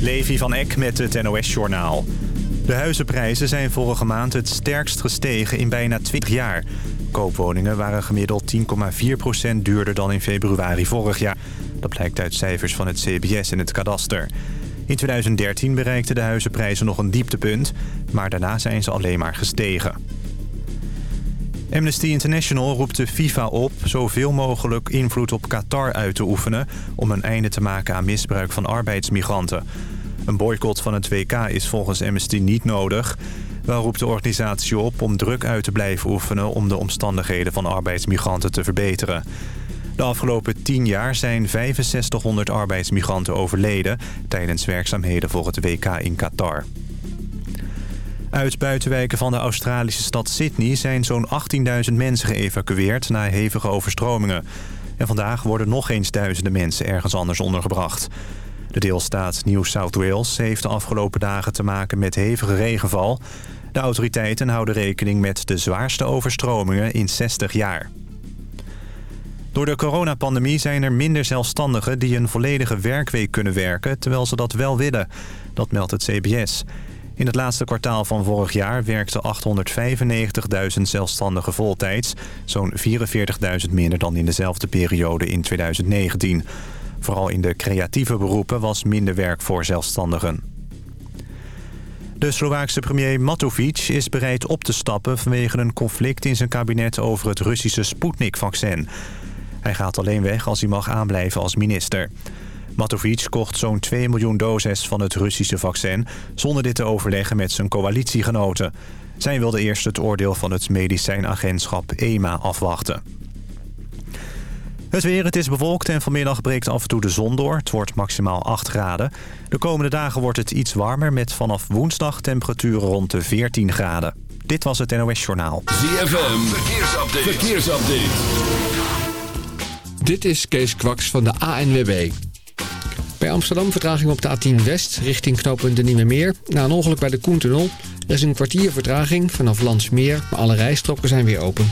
Levi van Eck met het NOS-journaal. De huizenprijzen zijn vorige maand het sterkst gestegen in bijna 20 jaar. Koopwoningen waren gemiddeld 10,4% duurder dan in februari vorig jaar. Dat blijkt uit cijfers van het CBS en het kadaster. In 2013 bereikten de huizenprijzen nog een dieptepunt... maar daarna zijn ze alleen maar gestegen. Amnesty International roept de FIFA op zoveel mogelijk invloed op Qatar uit te oefenen... om een einde te maken aan misbruik van arbeidsmigranten. Een boycott van het WK is volgens Amnesty niet nodig. Wel roept de organisatie op om druk uit te blijven oefenen... om de omstandigheden van arbeidsmigranten te verbeteren. De afgelopen tien jaar zijn 6500 arbeidsmigranten overleden... tijdens werkzaamheden voor het WK in Qatar. Uit buitenwijken van de Australische stad Sydney zijn zo'n 18.000 mensen geëvacueerd na hevige overstromingen. En vandaag worden nog eens duizenden mensen ergens anders ondergebracht. De deelstaat New South Wales heeft de afgelopen dagen te maken met hevige regenval. De autoriteiten houden rekening met de zwaarste overstromingen in 60 jaar. Door de coronapandemie zijn er minder zelfstandigen die een volledige werkweek kunnen werken... terwijl ze dat wel willen. Dat meldt het CBS. In het laatste kwartaal van vorig jaar werkten 895.000 zelfstandigen voltijds. Zo'n 44.000 minder dan in dezelfde periode in 2019. Vooral in de creatieve beroepen was minder werk voor zelfstandigen. De Slovaakse premier Matovic is bereid op te stappen... vanwege een conflict in zijn kabinet over het Russische Sputnik-vaccin. Hij gaat alleen weg als hij mag aanblijven als minister. Matovic kocht zo'n 2 miljoen doses van het Russische vaccin... zonder dit te overleggen met zijn coalitiegenoten. Zij wilde eerst het oordeel van het medicijnagentschap EMA afwachten. Het weer, het is bewolkt en vanmiddag breekt af en toe de zon door. Het wordt maximaal 8 graden. De komende dagen wordt het iets warmer met vanaf woensdag temperaturen rond de 14 graden. Dit was het NOS Journaal. ZFM, verkeersupdate. verkeersupdate. Dit is Kees Kwaks van de ANWB. Bij Amsterdam vertraging op de A10 West richting knooppunt de Nieuwe Meer. Na een ongeluk bij de Koentunnel. Er is een kwartier vertraging vanaf Landsmeer, maar alle rijstroken zijn weer open.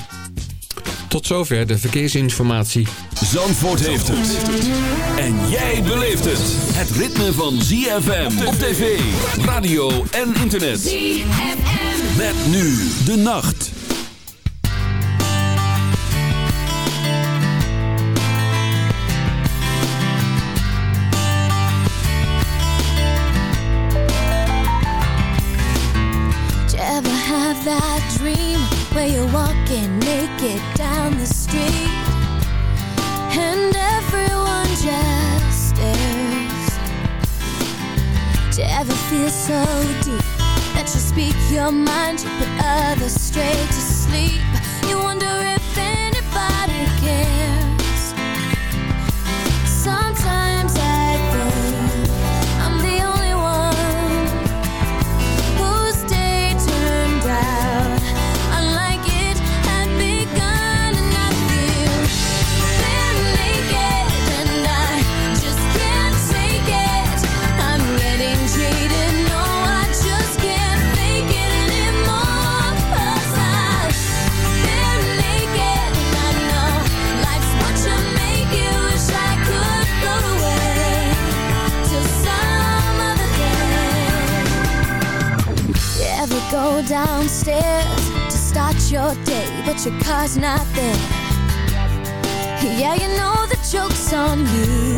Tot zover de verkeersinformatie. Zandvoort heeft het. En jij beleeft het. Het ritme van ZFM op tv, radio en internet. ZFM. Met nu de nacht. That dream where you're walking naked down the street and everyone just stares. Do you ever feel so deep that you speak your mind, you put others straight to sleep? You wonder go downstairs to start your day, but your car's not there? Yeah, you know the joke's on you.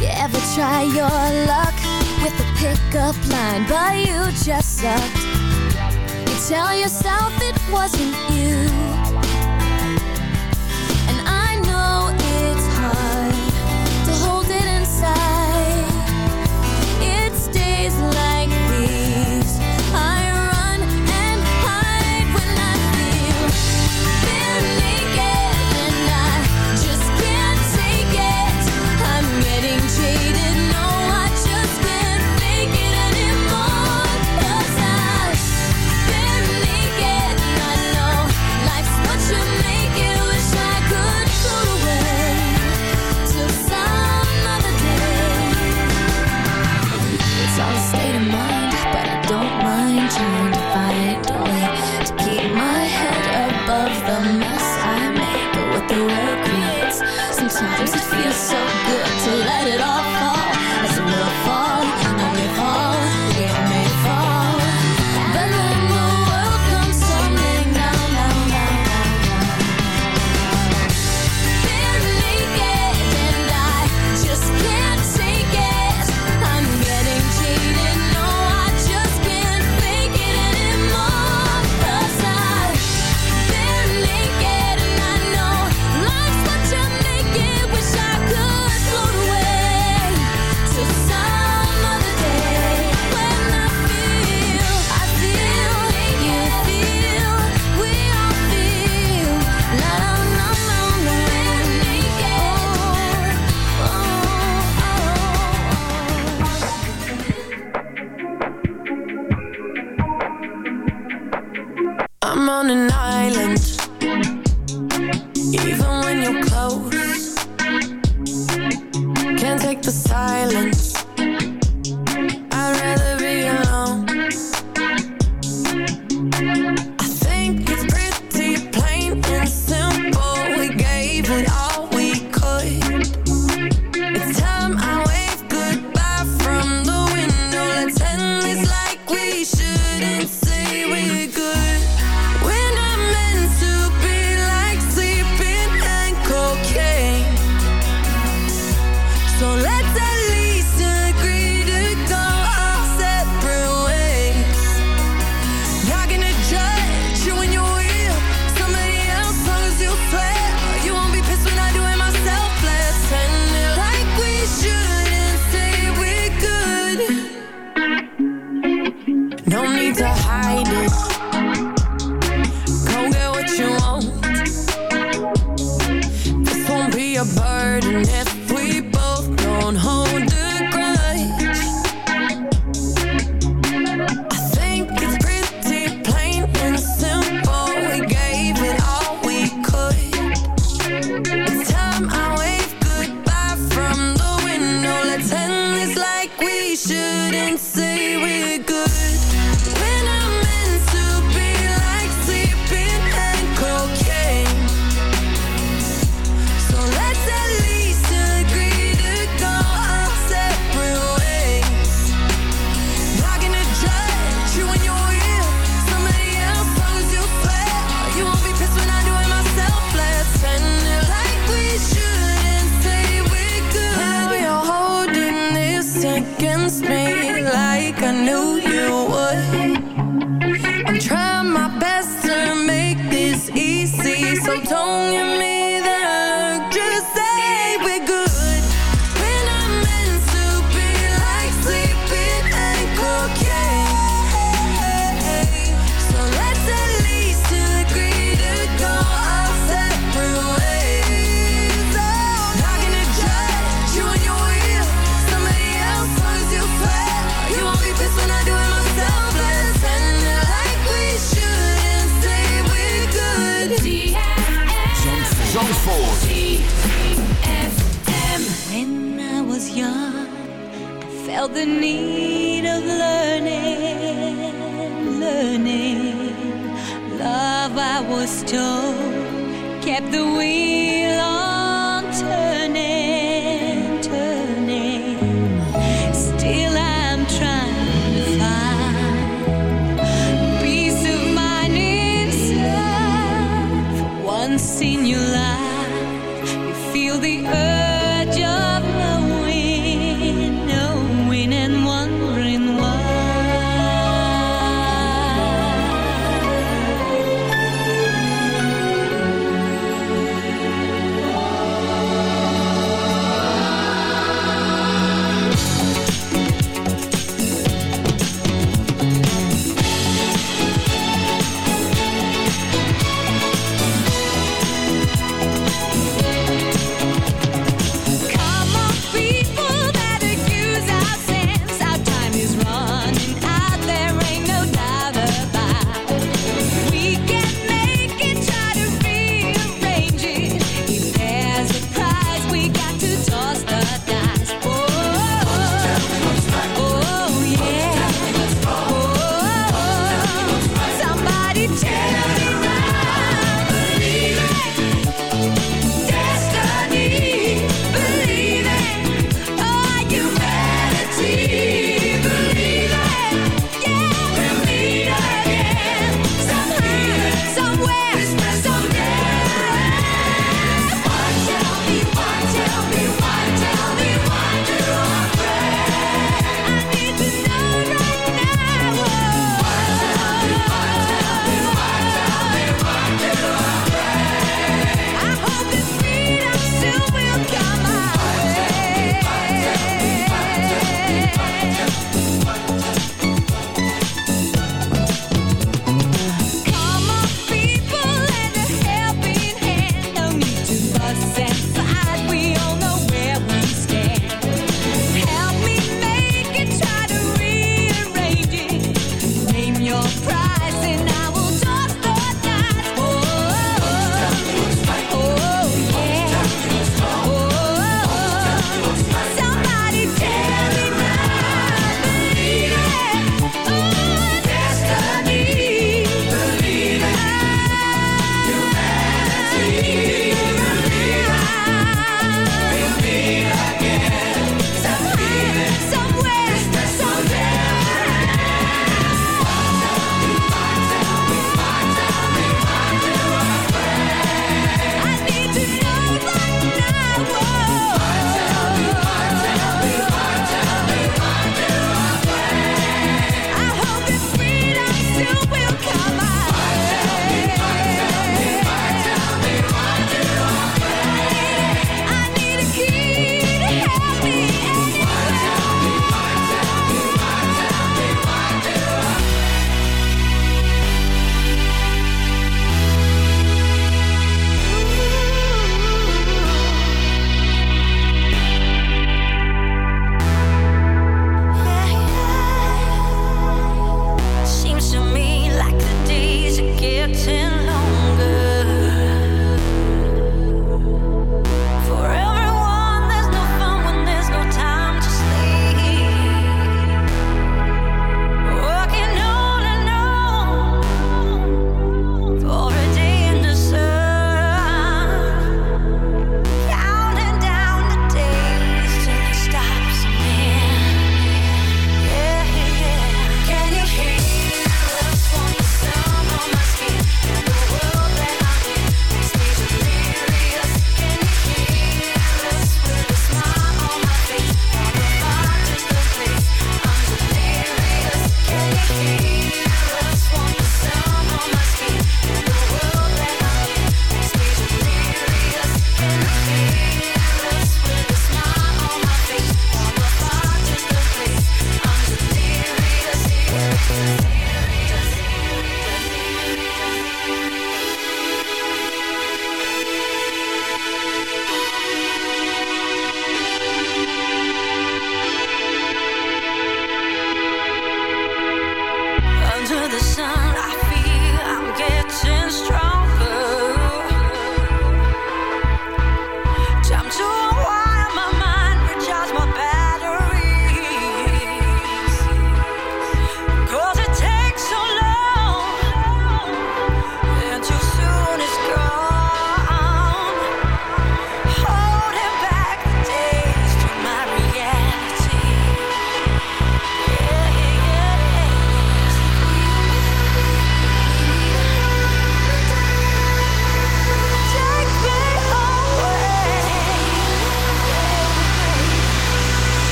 You ever try your luck with a pickup line, but you just sucked? You tell yourself it wasn't you.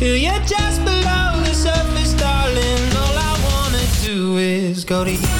Feel you just below the surface, darling. All I wanna do is go to you.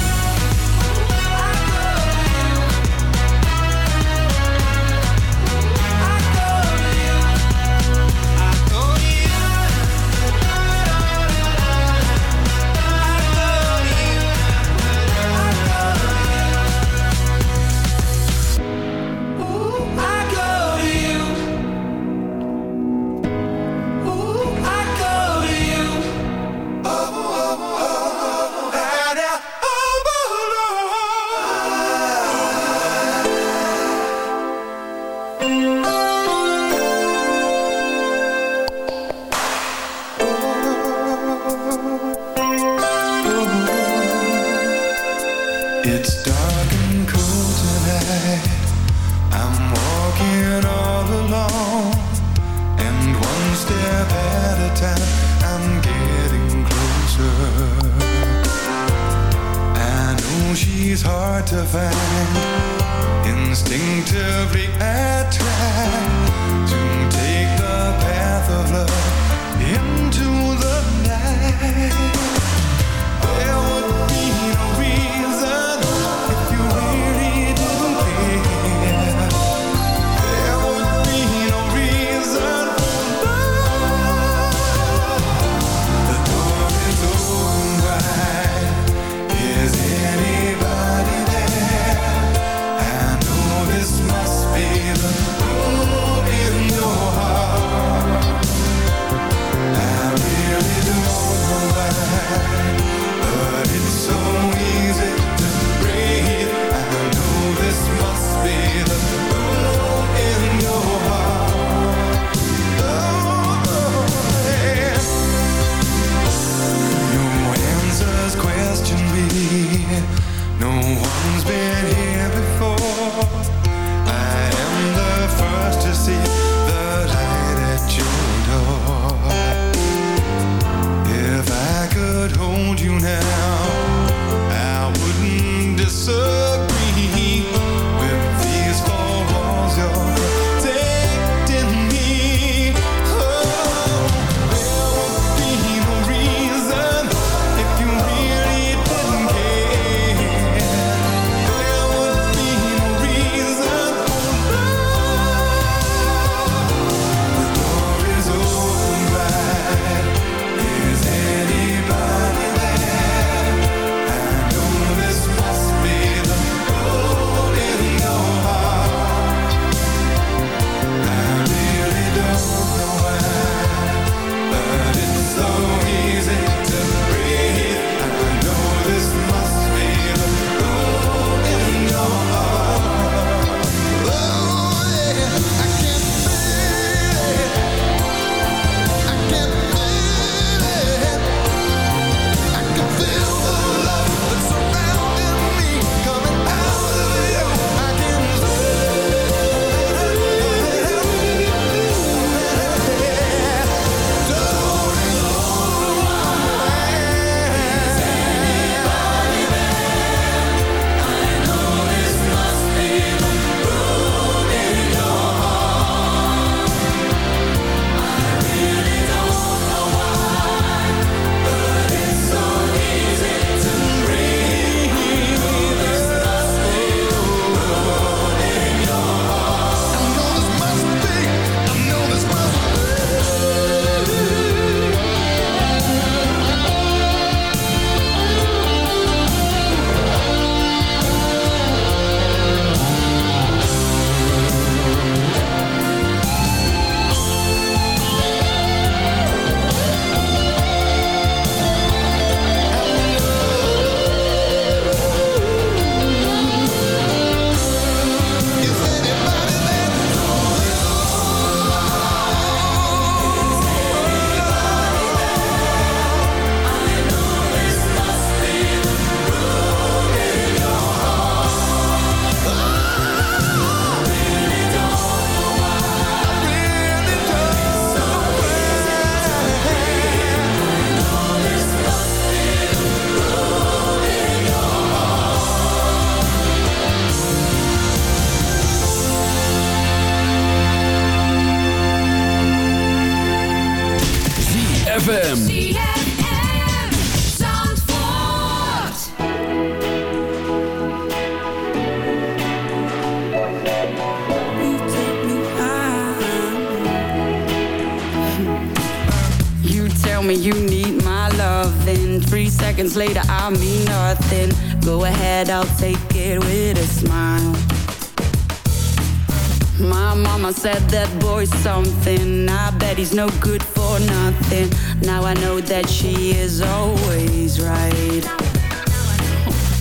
Someone said that boy's something. I bet he's no good for nothing. Now I know that she is always right.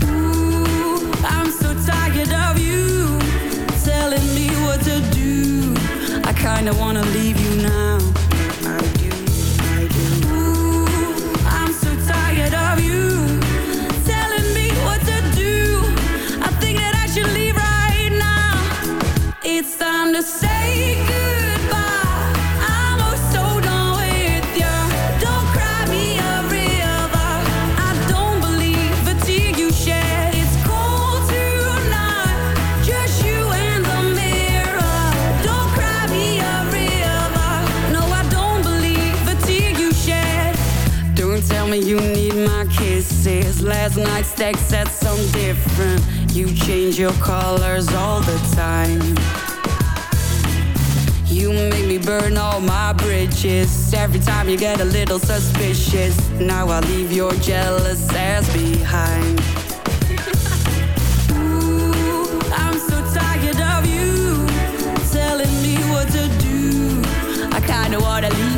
Ooh, I'm so tired of you Telling me what to do. I kinda wanna leave you now. sex, that's something different. You change your colors all the time. You make me burn all my bridges. Every time you get a little suspicious Now I leave your jealous ass behind. I kinda wanna leave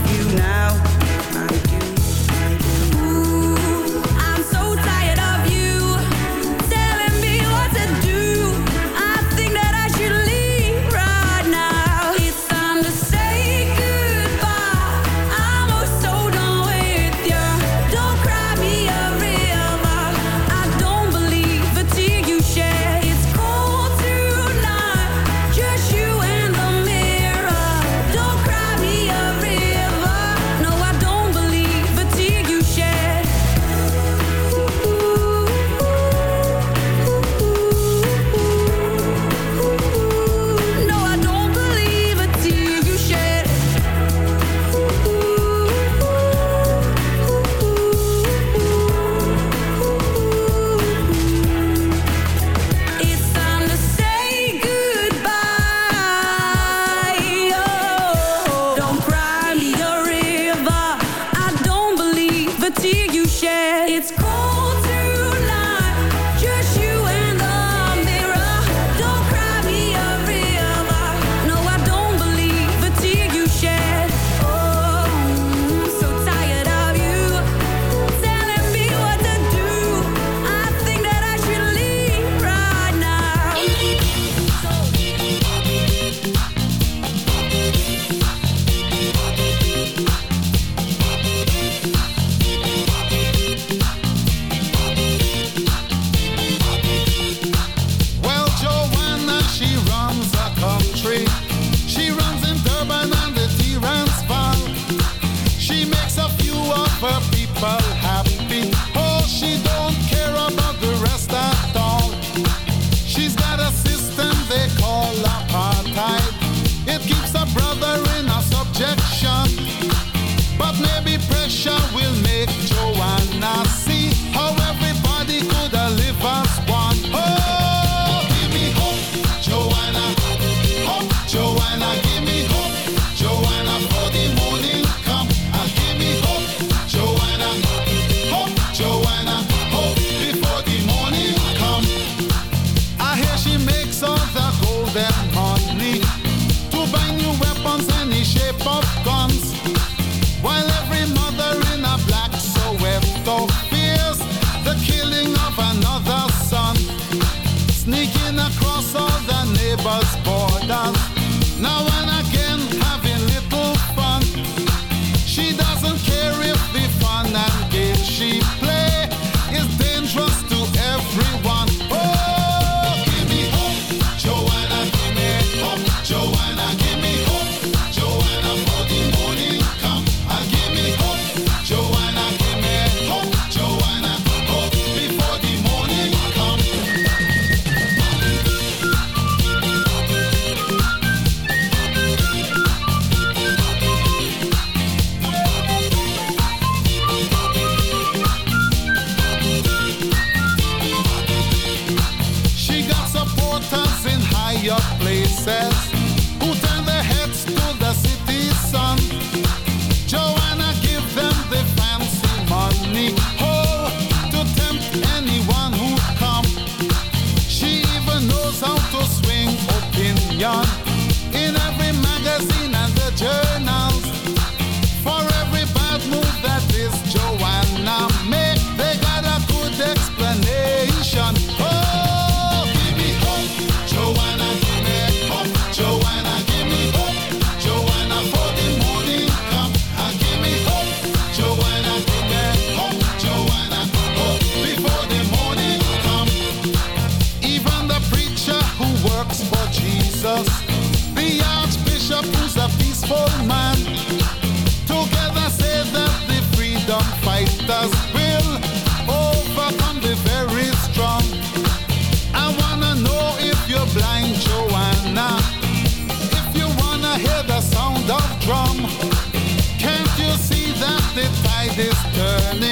turning?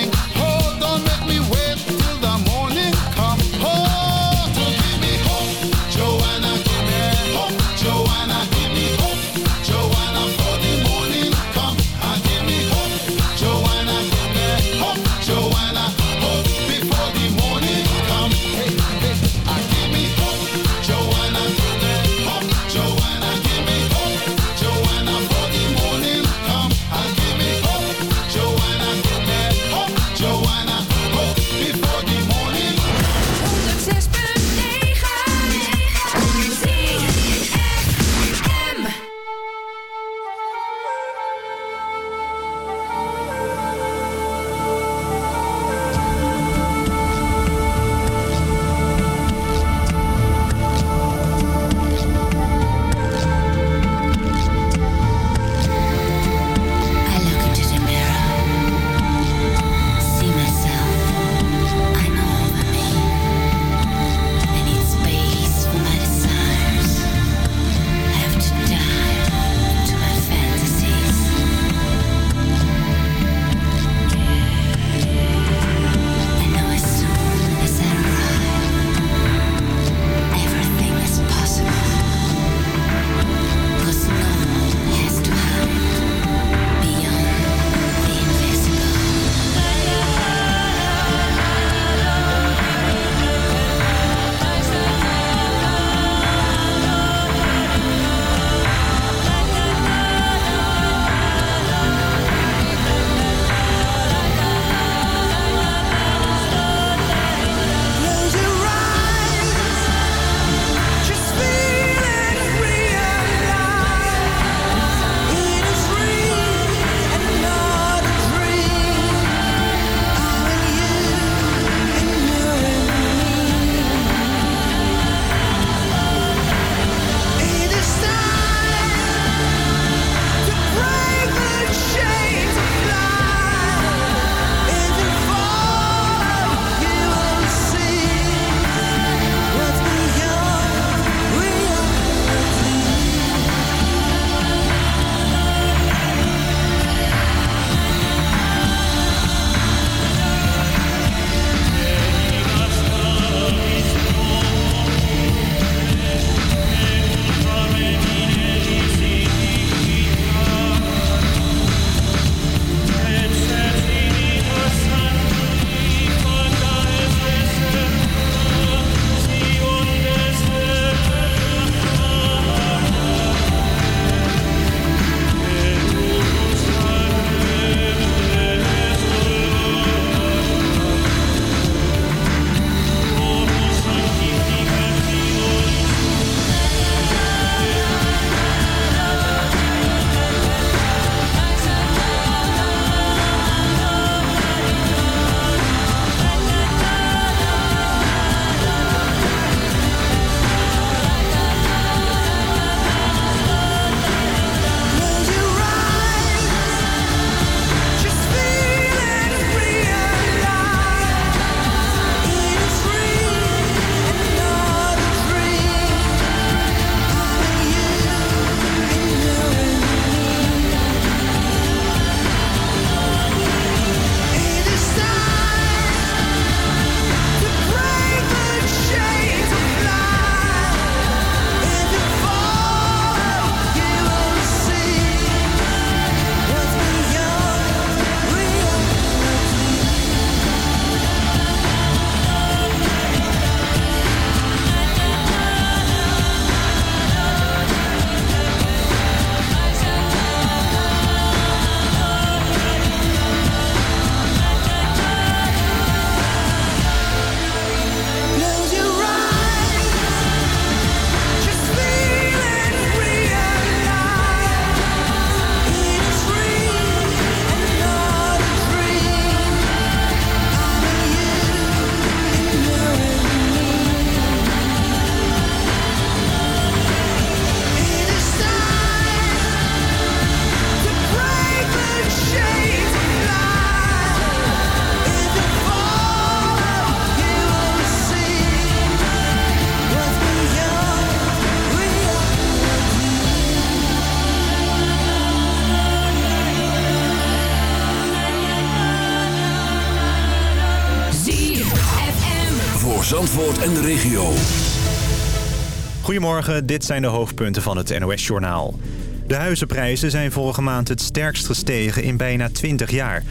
Dit zijn de hoofdpunten van het NOS-journaal. De huizenprijzen zijn vorige maand het sterkst gestegen in bijna 20 jaar.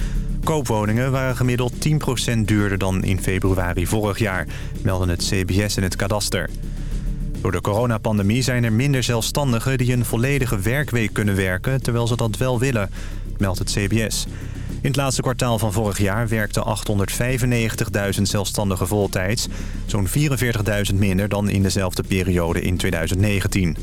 Koopwoningen waren gemiddeld 10% duurder dan in februari vorig jaar... melden het CBS en het kadaster. Door de coronapandemie zijn er minder zelfstandigen die een volledige werkweek kunnen werken... terwijl ze dat wel willen, meldt het CBS. In het laatste kwartaal van vorig jaar werkten 895.000 zelfstandigen voltijds. Zo'n 44.000 minder dan in dezelfde periode in 2019.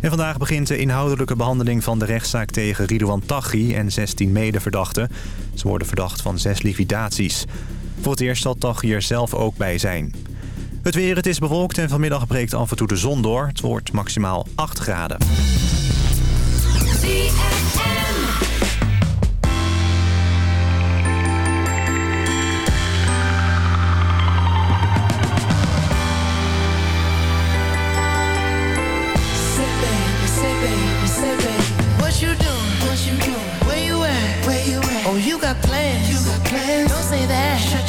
En vandaag begint de inhoudelijke behandeling van de rechtszaak tegen Ridouan Taghi en 16 medeverdachten. Ze worden verdacht van zes liquidaties. Voor het eerst zal Taghi er zelf ook bij zijn. Het weer, het is bewolkt en vanmiddag breekt af en toe de zon door. Het wordt maximaal 8 graden.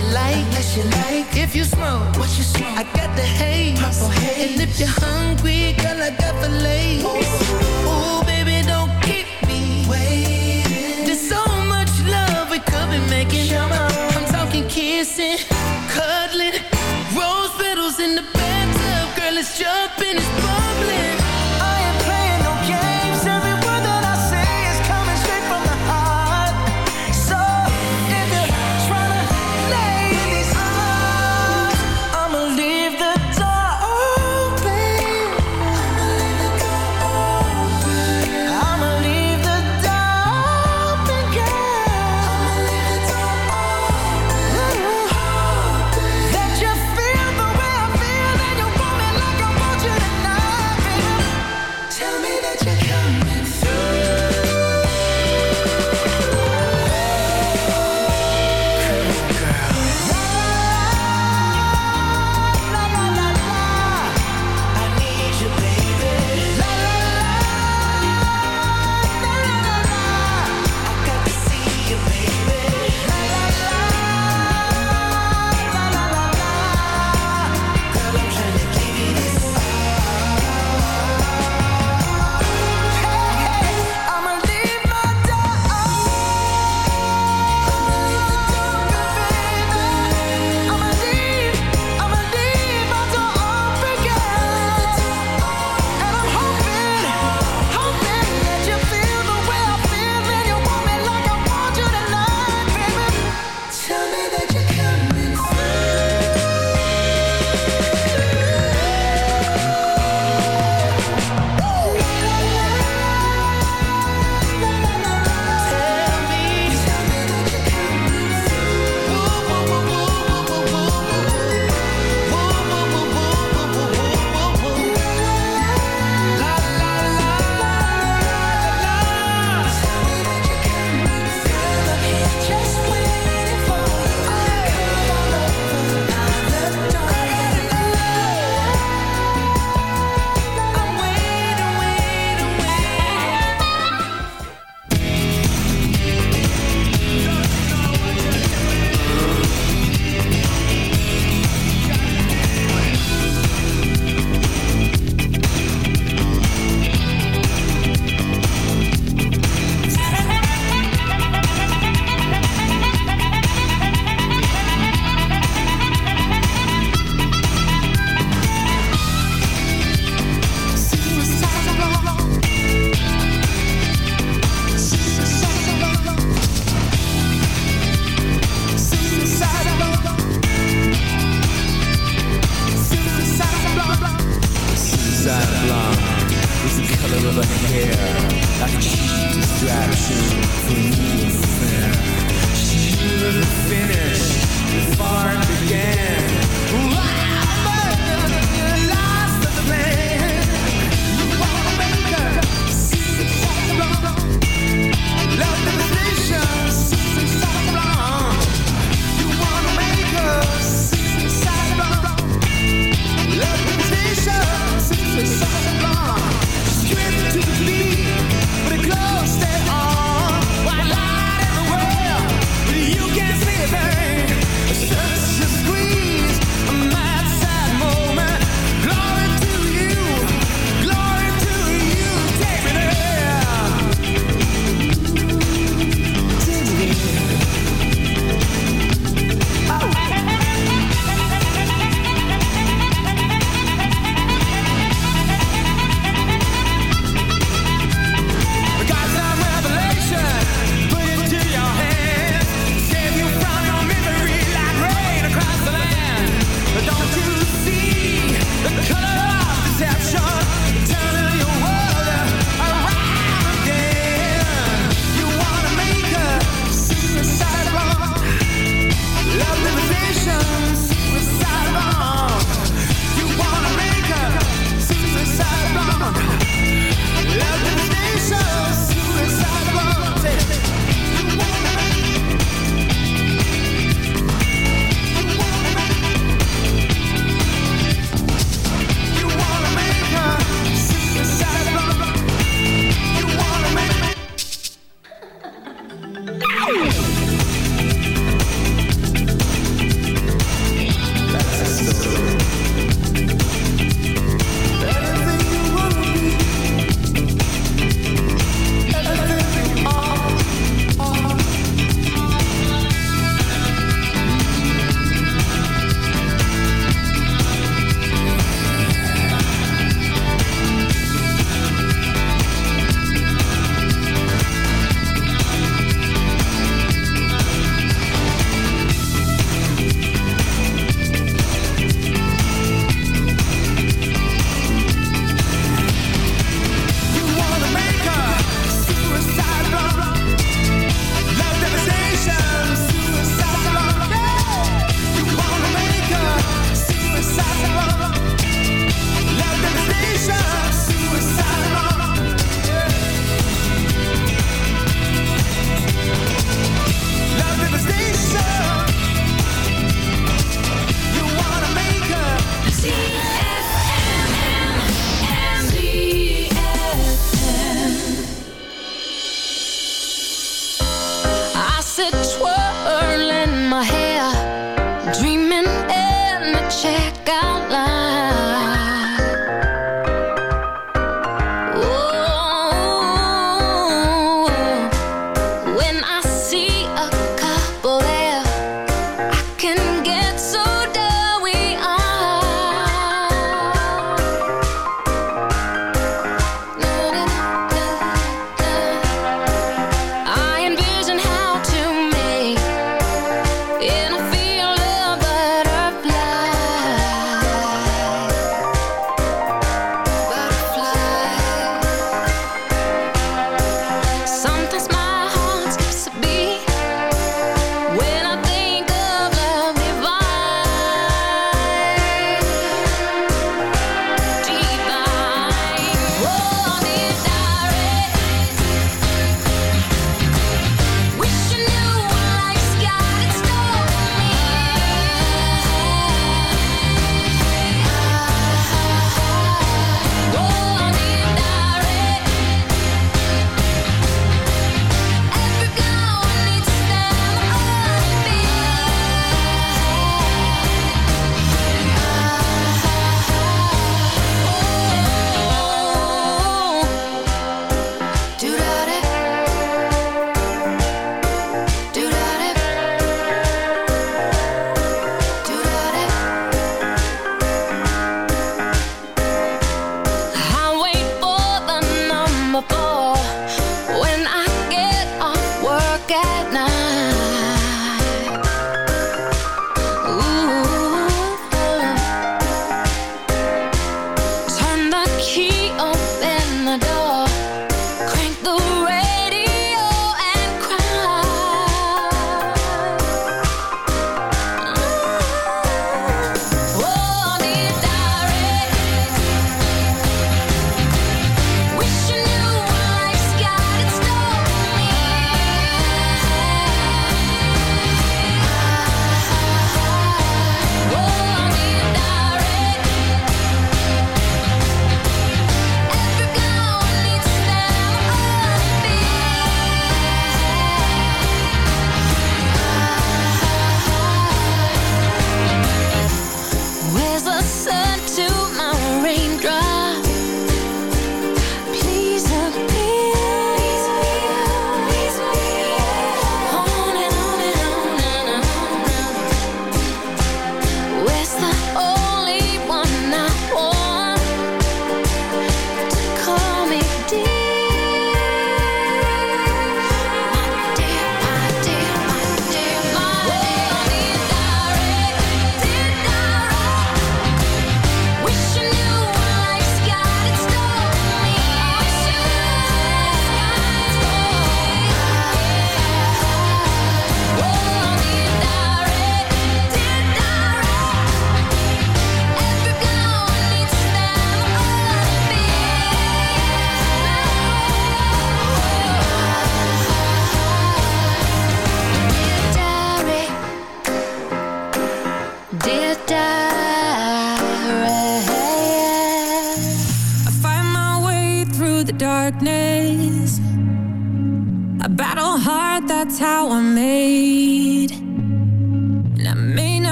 You like, unless you like. If you smoke, what you smoke? I got the haze, purple haze. And if you're hungry, girl, I got the lace. Ooh, baby,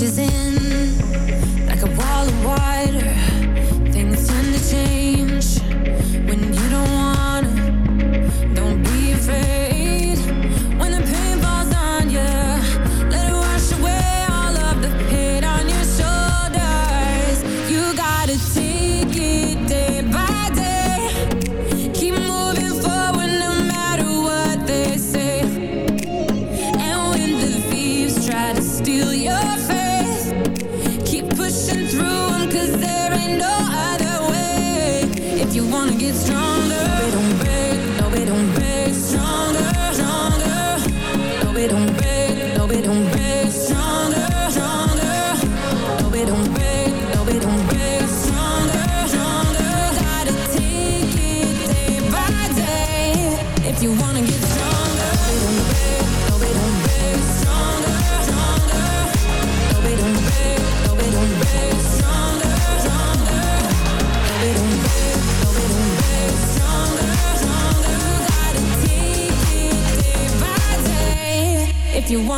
she's in.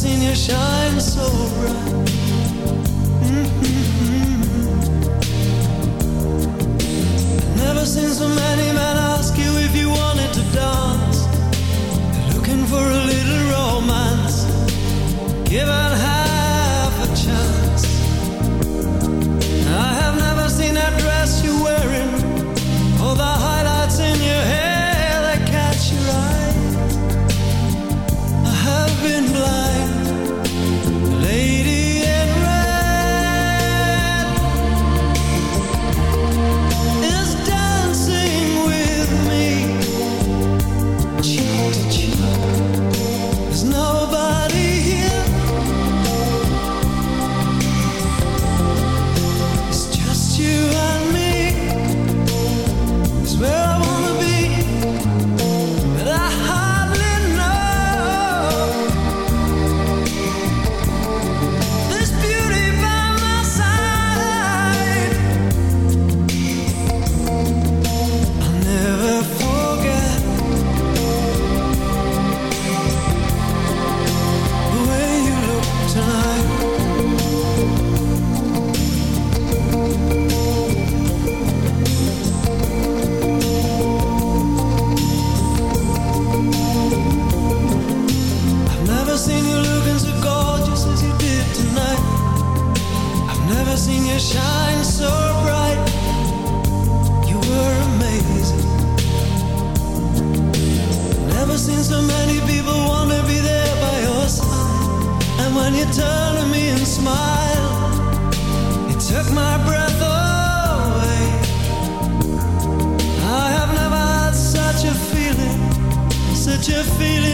seen you shine so bright. Mm-hmm. Never seen so many men ask you if you wanted to dance. Looking for a little romance. Give out such a feeling.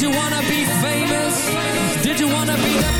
Did you wanna be famous? Did you wanna be the